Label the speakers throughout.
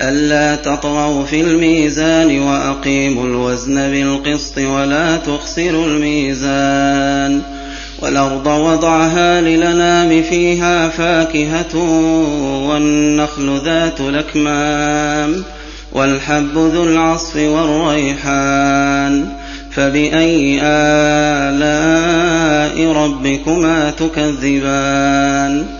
Speaker 1: ألا تطغوا في الميزان وأقيموا الوزن بالقسط ولا تخسروا الميزان والأرض وضعها للنام فيها فاكهة والنخل ذات الأكمام والحب ذو العصف والريحان فبأي آلاء ربكما تكذبان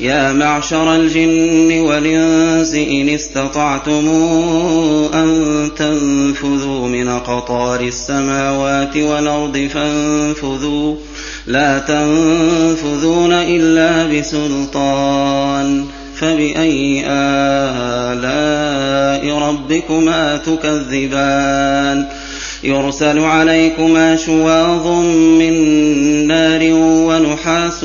Speaker 1: يا معشر الجن والإنس إن استطعتم أن تنفذوا من أقطار السماوات والأرض فانفذوا. لا تنفذون إلا بسلطان. فبأي آلاء ربكما تكذبان؟ يرسل عليكما شواظ من نار ونحاس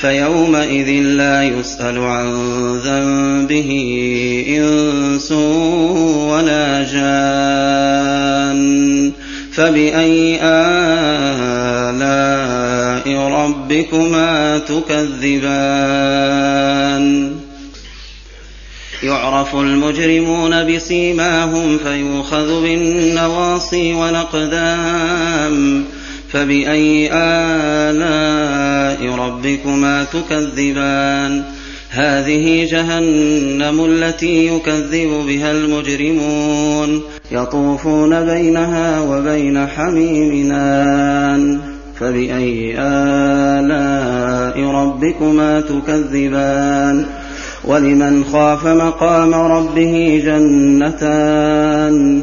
Speaker 1: فيومئذ لا يسأل عن ذنبه إنس ولا جان. فبأي آلاء ربكما تكذبان؟ يعرف المجرمون بسيماهم فيؤخذ بالنواصي والأقدام. فبأي آلاء ربكما تكذبان؟ هذه جهنم التي يكذب بها المجرمون. يطوفون بينها وبين حميم آن فبأي آلاء ربكما تكذبان؟ ولمن خاف مقام ربه جنتان.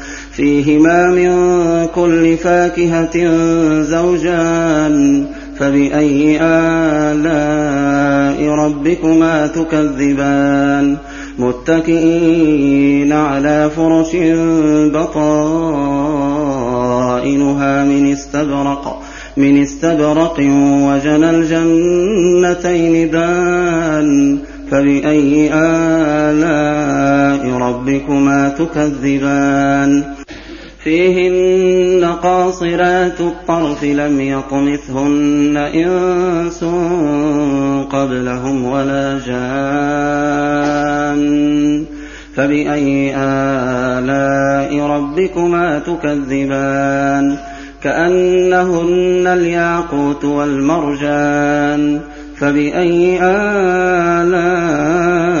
Speaker 1: فيهما من كل فاكهة زوجان فبأي آلاء ربكما تكذبان؟ متكئين على فرش بطائنها من استبرق من استبرق وجنى الجنتين دان فبأي آلاء ربكما تكذبان. فيهن قاصرات الطرف لم يطمثهن إنس قبلهم ولا جان. فبأي آلاء ربكما تكذبان؟ كأنهن الياقوت والمرجان. فبأي آلاء